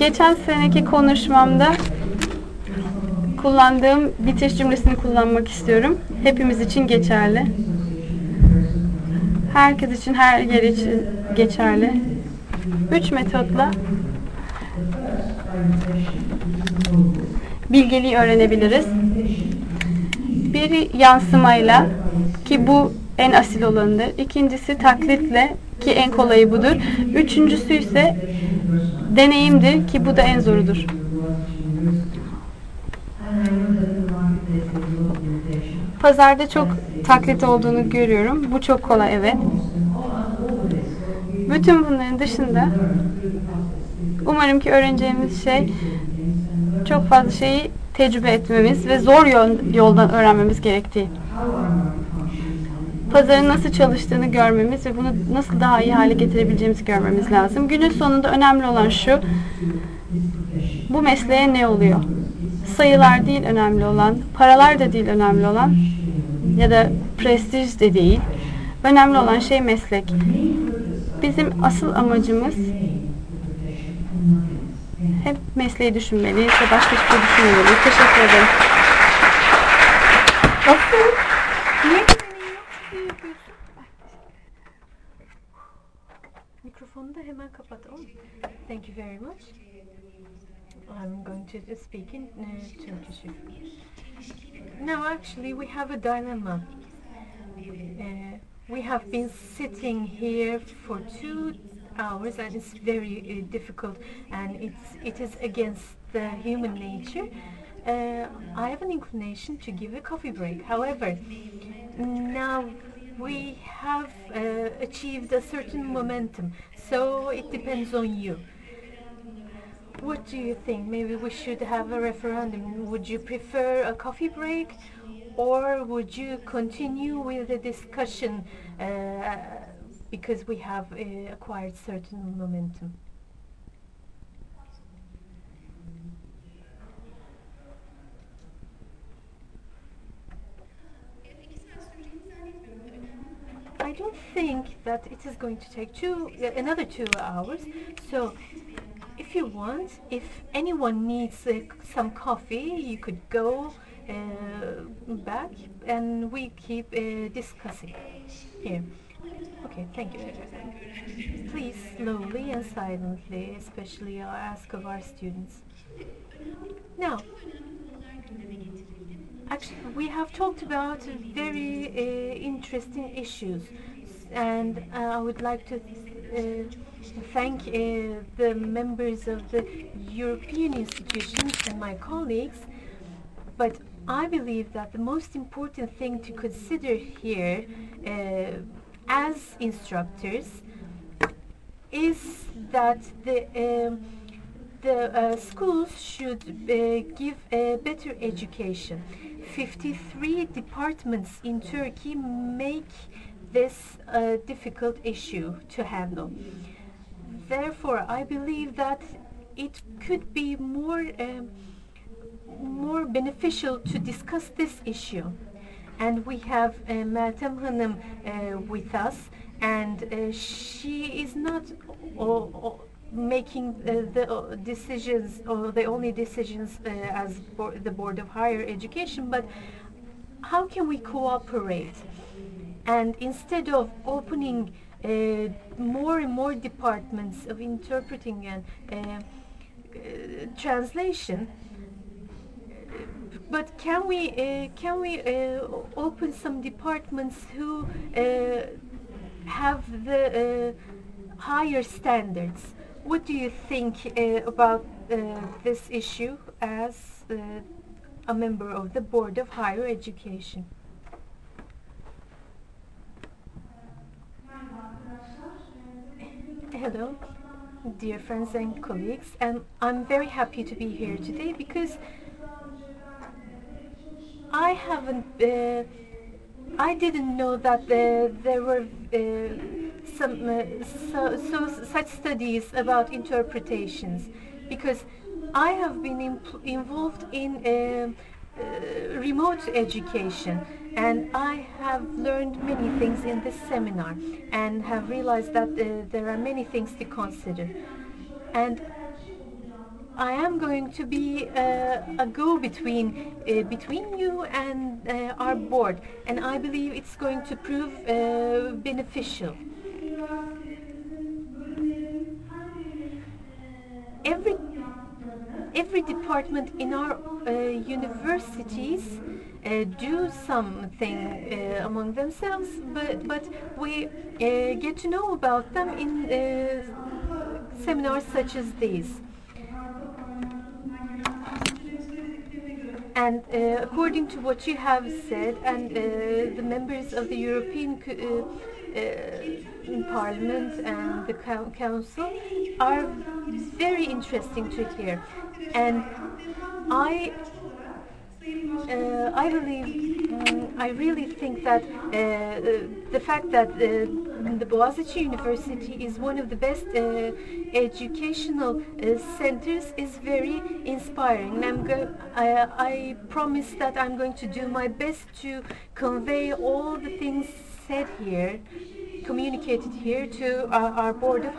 Geçen seneki konuşmamda kullandığım bitiş cümlesini kullanmak istiyorum. Hepimiz için geçerli. Herkes için, her yer için geçerli. Üç metotla bilgeliği öğrenebiliriz. Biri yansımayla ki bu en asil olanıdır. İkincisi taklitle ki en kolayı budur. Üçüncüsü ise deneyimdir ki bu da en zorudur. Pazarda çok taklit olduğunu görüyorum. Bu çok kolay evet. Bütün bunların dışında umarım ki öğreneceğimiz şey çok fazla şeyi tecrübe etmemiz ve zor yoldan öğrenmemiz gerektiği. Pazarın nasıl çalıştığını görmemiz ve bunu nasıl daha iyi hale getirebileceğimizi görmemiz lazım. Günün sonunda önemli olan şu, bu mesleğe ne oluyor? Sayılar değil önemli olan, paralar da değil önemli olan ya da prestij de değil. Önemli olan şey meslek. Bizim asıl amacımız hep mesleği düşünmeliyiz ve başka hiçbir şey düşünmemeliyiz. Teşekkür ederim. Asıl Mikrofonu da hemen kapat. Oh, thank you very much. I'm going to speak in uh, Turkish. Now, actually, we have a dilemma. Uh, we have been sitting here for two hours and it's very uh, difficult and it's it is against the human nature uh, I have an inclination to give a coffee break however now we have uh, achieved a certain momentum so it depends on you. What do you think? Maybe we should have a referendum. Would you prefer a coffee break or would you continue with the discussion uh, because we have uh, acquired certain momentum. Don't think that it is going to take two uh, another two hours. So, if you want, if anyone needs uh, some coffee, you could go uh, back and we keep uh, discussing here. Okay, thank you. Please, slowly and silently, especially I'll ask of our students. Now, actually, we have talked about very uh, interesting issues, and uh, I would like to uh, thank uh, the members of the European institutions and my colleagues, but I believe that the most important thing to consider here as instructors is that the um, the uh, schools should uh, give a better education. 53 departments in Turkey make this a difficult issue to handle. Therefore, I believe that it could be more um, more beneficial to discuss this issue and we have uh, Meltem Hanım uh, with us and uh, she is not making uh, the uh, decisions or the only decisions uh, as the Board of Higher Education but how can we cooperate and instead of opening more and more departments of interpreting and translation but can we uh, can we uh, open some departments who uh, have the uh, higher standards? What do you think uh, about uh, this issue as a member of the Board of Higher Education? Hello, dear friends and colleagues, and I'm very happy to be here today because I haven't. Uh, I didn't know that uh, there were uh, some uh, so, so such studies about interpretations, because I have been involved in uh, remote education, and I have learned many things in this seminar, and have realized that there are many things to consider, and I am going to be uh, a go-between uh, between you and uh, our board, and I believe it's going to prove uh, beneficial. Every every department in our uh, universities uh, do something uh, among themselves, but but we uh, get to know about them in uh, seminars such as these. And uh, according to what you have said, and uh, the members of the European uh, uh, Parliament and the coun- Council are very interesting to hear. And I uh, I believe, I really think that uh, uh, the fact that uh, the Boğaziçi University is one of the best uh, educational centers is very inspiring. And I, I promise that I'm going to do my best to convey all the things said here, communicated here to our board of